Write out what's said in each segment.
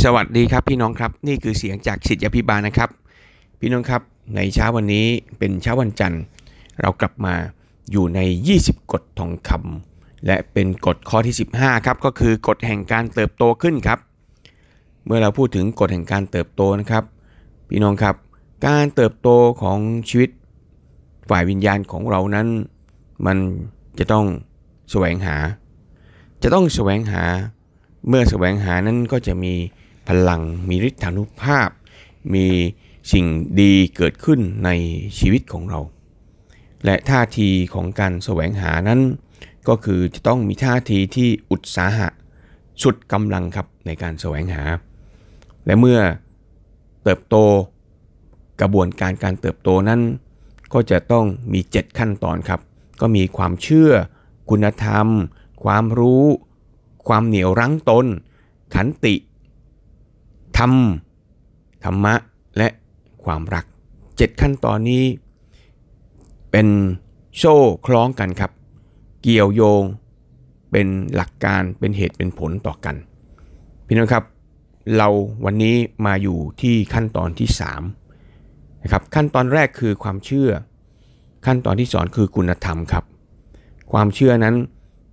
สวัสดีครับพี่น้องครับนี่คือเสียงจากสิทธิพิบาลนะครับ พี่น้องครับในเช้าวันนี้เป็นเช้าวันจันทร์ เรากลับมาอยู่ใน 20 กฎทองคำและเป็นกฎข้อที่ 15ครับก็คือกฎแห่งการเติบโตขึ้นครับ เมื่อเราพูดถึงกฎแห่งการเติบโตนะครับ พี่น้องครับ การเติบโตของชีวิตฝ่ายวิญญาณของเรานั้น มันจะต้องแสวงหา จะต้องแสวงหา เมื่อแสวงหานั้นก็จะมีพลังมีฤทธานุภาพ มีสิ่งดีเกิดขึ้นในชีวิตของเรา และท่าทีของการแสวงหานั้น ก็คือจะต้องมีท่าทีที่อุตสาหะ สุดกำลังครับในการแสวงหา และเมื่อเติบโตกระบวนการการเติบโตนั้น ก็จะต้องมี 7 ขั้นตอนครับ ก็มีความเชื่อ คุณธรรม ความรู้ ความเหนียวรั้งตน ขันติ ธรรม ธรรมะ และความรัก 7 ขั้นตอนนี้ เป็นโซ่คล้องกันครับ เกี่ยวโยง เป็นหลักการเป็นเหตุเป็นผลต่อกัน พี่น้องครับ เราวันนี้มาอยู่ที่ขั้นตอนที่3นะครับขั้นตอนแรกคือความเชื่อ ขั้นตอนที่สองคือคุณธรรมครับ ความเชื่อนั้น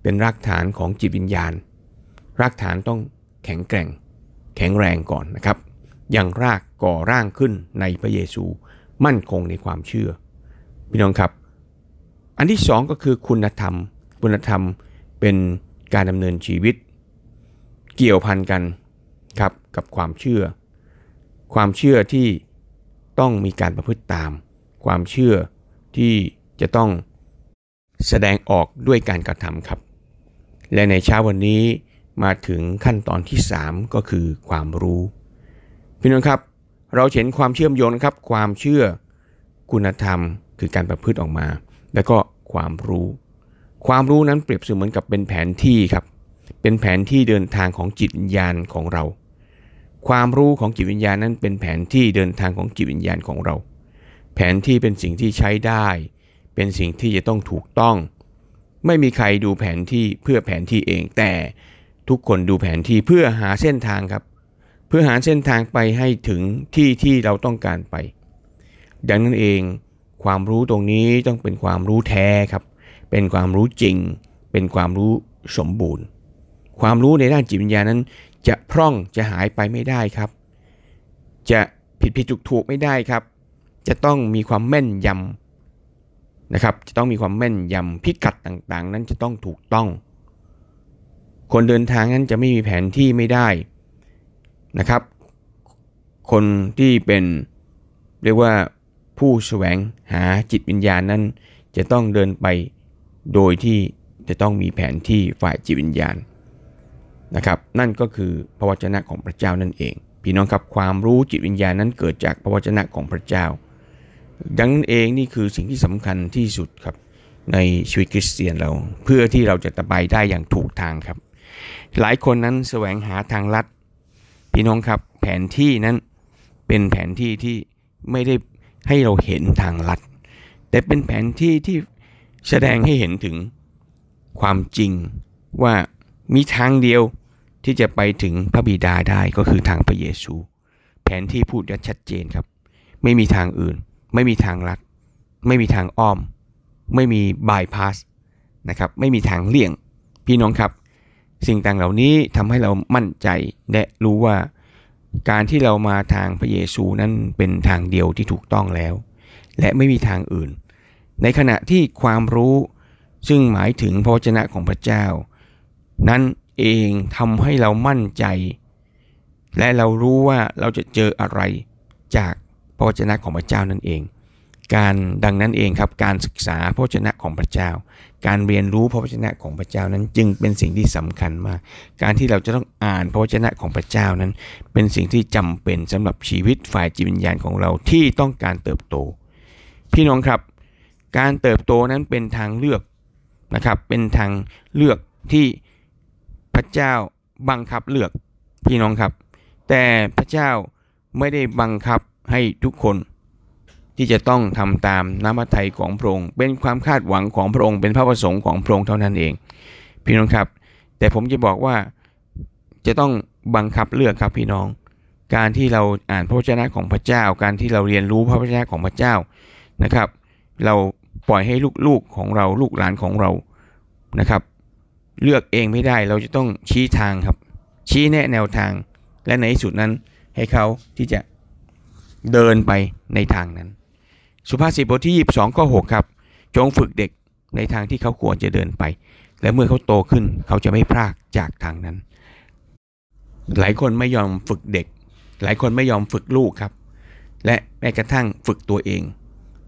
เป็นรากฐานของจิตวิญญาณ รากฐานต้องแข็งแกร่ง แข็งแรงก่อนนะครับ ยังรากก่อร่างขึ้นในพระเยซูมั่นคงในความเชื่อ พี่น้องครับ อันที่สองก็คือคุณธรรม คุณธรรมเป็นการดำเนินชีวิต เกี่ยวพันกันครับกับความเชื่อ ความเชื่อที่ต้องมีการประพฤติตาม ความเชื่อที่จะต้องแสดงออกด้วยการกระทำครับ และในเช้าวันนี้ มาถึงขั้นตอนที่ 3 ก็คือความรู้พี่น้องครับ เราเห็นความเชื่อมโยงครับ ความเชื่อคุณธรรม คือการประพฤติออกมา แล้วก็ความรู้ ความรู้นั้นเปรียบเสมือนกับเป็นแผนที่ครับ เป็นแผนที่เดินทางของจิตวิญญาณของเรา ความรู้ของจิตวิญญาณนั้นเป็นแผนที่เดินทางของจิตวิญญาณของเรา แผนที่เป็นสิ่งที่ใช้ได้ เป็นสิ่งที่จะต้องถูกต้อง ไม่มีใครดูแผนที่เพื่อแผนที่เองแต่ ทุกคนดูแผนที่เพื่อหาเส้นทางครับ เพื่อหาเส้นทางไปให้ถึงที่ที่เราต้องการไป ดังนั้นเองความรู้ตรงนี้ต้องเป็นความรู้แท้ครับ เป็นความรู้จริง เป็นความรู้สมบูรณ์ ความรู้ในด้านจิตวิญญาณนั้น จะพร่องจะหายไปไม่ได้ครับ จะผิดผิดถูกถูกไม่ได้ครับ จะต้องมีความแม่นยำนะครับ จะต้องมีความแม่นยำพิกัดต่างๆ นั้นจะต้องถูกต้อง คนเดินทางนั้นจะไม่มีแผนที่ไม่ได้นะครับ คนที่เป็นเรียกว่าผู้แสวงหาจิตวิญญาณนั้น จะต้องเดินไปโดยที่จะต้องมีแผนที่ฝ่ายจิตวิญญาณนะครับ นั่นก็คือพระวจนะของพระเจ้านั่นเอง พี่น้องครับความรู้จิตวิญญาณนั้นเกิดจากพระวจนะของพระเจ้า ดังนั้นเองนี่คือสิ่งที่สำคัญที่สุดครับในชีวิตคริสเตียนเราเพื่อที่เราจะตะไปได้อย่างถูกทางครับ หลายคนนั้นแสวงหาทางลัด พี่น้องครับแผนที่นั้นเป็นแผนที่ที่ไม่ได้ให้เราเห็นทางลัด แต่เป็นแผนที่ที่แสดงให้เห็นถึงความจริงว่ามีทางเดียวที่จะไปถึงพระบิดาได้ก็คือทางพระเยซู แผนที่พูดชัดเจนครับ ไม่มีทางอื่น ไม่มีทางลัด ไม่มีทางอ้อม ไม่มีบายพาสนะครับ ไม่มีทางเลี่ยง พี่น้องครับ สิ่งต่างเหล่านี้ทำให้เรามั่นใจและรู้ว่าการที่เรามาทางพระเยซูนั้นเป็นทางเดียวที่ถูกต้องแล้ว และไม่มีทางอื่น ในขณะที่ความรู้ซึ่งหมายถึงพระวจนะของพระเจ้า นั้นเองทำให้เรามั่นใจ และเรารู้ว่าเราจะเจออะไรจากพระวจนะของพระเจ้านั่นเอง การดังนั้นเองครับการศึกษาพระวจนะของพระเจ้า การเรียนรู้พระวจนะของพระเจ้านั้นจึงเป็นสิ่งที่สำคัญมาก การที่เราจะต้องอ่านพระวจนะของพระเจ้านั้น เป็นสิ่งที่จำเป็นสำหรับชีวิตฝ่ายจิตวิญญาณของเราที่ต้องการเติบโต พี่น้องครับ การเติบโตนั้นเป็นทางเลือกนะครับ เป็นทางเลือกที่พระเจ้าบังคับเลือกพี่น้องครับ แต่พระเจ้าไม่ได้บังคับให้ทุกคน ที่จะต้องทำตามน้ำพระทัยของพระองค์ เป็นความคาดหวังของพระองค์ เป็นพระประสงค์ของพระองค์เท่านั้นเอง พี่น้องครับ แต่ผมจะบอกว่าจะต้องบังคับเลือกครับพี่น้อง การที่เราอ่านพระวจนะของพระเจ้า การที่เราเรียนรู้พระวจนะของพระเจ้านะครับ เราปล่อยให้ลูกๆของเราลูกหลานของเรานะครับ เลือกเองไม่ได้เราจะต้องชี้ทางครับ ชี้แนะแนวทาง และในที่สุดนั้นให้เขาที่จะเดินไปในทางนั้น สุภาษิตบทที่ 22ข้อ6ครับ จงฝึกเด็กในทางที่เขาควรจะเดินไป และเมื่อเขาโตขึ้นเขาจะไม่พลากจากทางนั้น หลายคนไม่ยอมฝึกเด็ก หลายคนไม่ยอมฝึกลูกครับ และแม้กระทั่งฝึกตัวเอง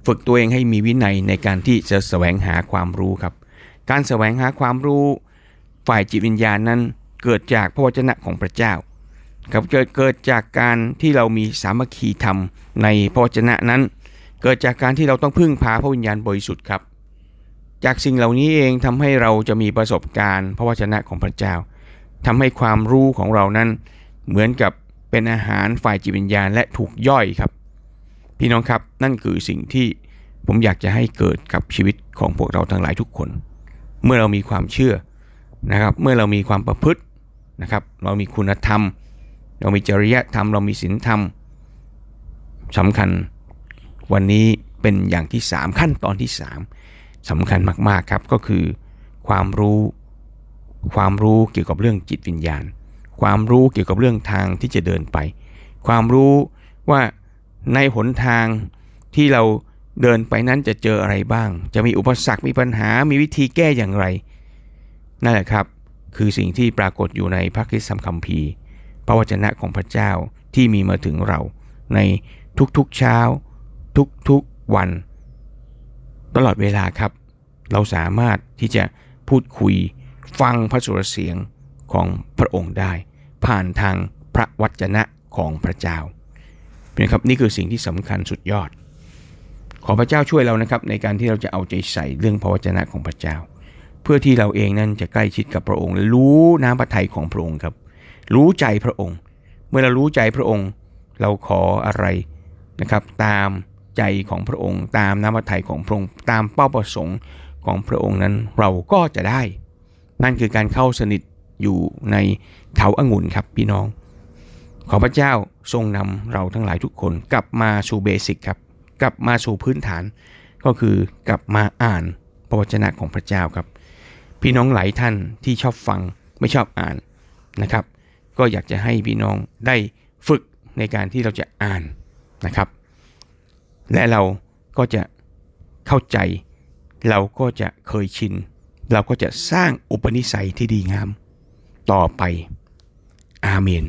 ฝึกตัวเองให้มีวินัยในการที่จะแสวงหาความรู้ครับ การแสวงหาความรู้ฝ่ายจิตวิญญาณนั้นเกิดจากพระวจนะของพระเจ้าครับเกิดเกิดจากการที่เรามีสามัคคีธรรมในพระวจนะนั้น เกิดจากการที่เราต้องพึ่งพาพระวิญญาณบริสุทธิ์ครับ จากสิ่งเหล่านี้เองทำให้เราจะมีประสบการณ์พระวจนะของพระเจ้าทำให้ความรู้ของเรานั้นเหมือนกับเป็นอาหารฝ่ายจิตวิญญาณและถูกย่อยครับ พี่น้องครับนั่นคือสิ่งที่ผมอยากจะให้เกิดกับชีวิตของพวกเราทั้งหลายทุกคน เมื่อเรามีความเชื่อนะครับเมื่อเรามีความประพฤตินะครับเรามีคุณธรรม เรามีจริยธรรม เรามีศีลธรรมสำคัญ วันนี้เป็นอย่างที่ 3 ขั้นตอนที่ 3สำคัญมาก ๆ ครับก็คือ ความรู้ ความรู้เกี่ยวกับเรื่องจิตวิญญาณ ความรู้เกี่ยวกับเรื่องทางที่จะเดินไป ความรู้ว่าในหนทางที่เราเดินไปนั้นจะเจออะไรบ้าง จะมีอุปสรรคมีปัญหามีวิธีแก้อย่างไรนั่นแหละครับ คือสิ่งที่ปรากฏอยู่ในพระคริสตคัมภีร์ พระวจนะของพระเจ้าที่มีมาถึงเราในทุกๆเช้า ทุกๆวัน ตลอดเวลาครับ เราสามารถที่จะพูดคุยฟังพระสุรเสียงของพระองค์ได้ ผ่านทางพระวจนะของพระเจ้านะครับนี่คือสิ่งที่สำคัญสุดยอด ขอพระเจ้าช่วยเรานะครับ ในการที่เราจะเอาใจใส่เรื่องพระวจนะของพระเจ้า เพื่อที่เราเองนั้นจะใกล้ชิดกับพระองค์และรู้น้ำพระทัยของพระองค์ครับ รู้ใจพระองค์ เมื่อเรารู้ใจพระองค์ เราขออะไรนะครับ ตาม ใจของพระองค์ ตามน้ำพระทัยของพระองค์ตามเป้าประสงค์ของพระองค์นั้นเราก็จะได้ นั่นคือการเข้าสนิทอยู่ในเขาองุ่นครับพี่น้อง ขอพระเจ้าทรงนำเราทั้งหลายทุกคน กลับมาสู่เบสิกครับ กลับมาสู่พื้นฐาน ก็คือกลับมาอ่านพระวจนะของพระเจ้าครับ พี่น้องหลายท่านที่ชอบฟังไม่ชอบอ่านนะครับ ก็อยากจะให้พี่น้องได้ฝึกในการที่เราจะอ่านนะครับ และเราก็จะเข้าใจ เราก็จะเคยชิน เราก็จะสร้างอุปนิสัยที่ดีงาม ต่อไป อาเมน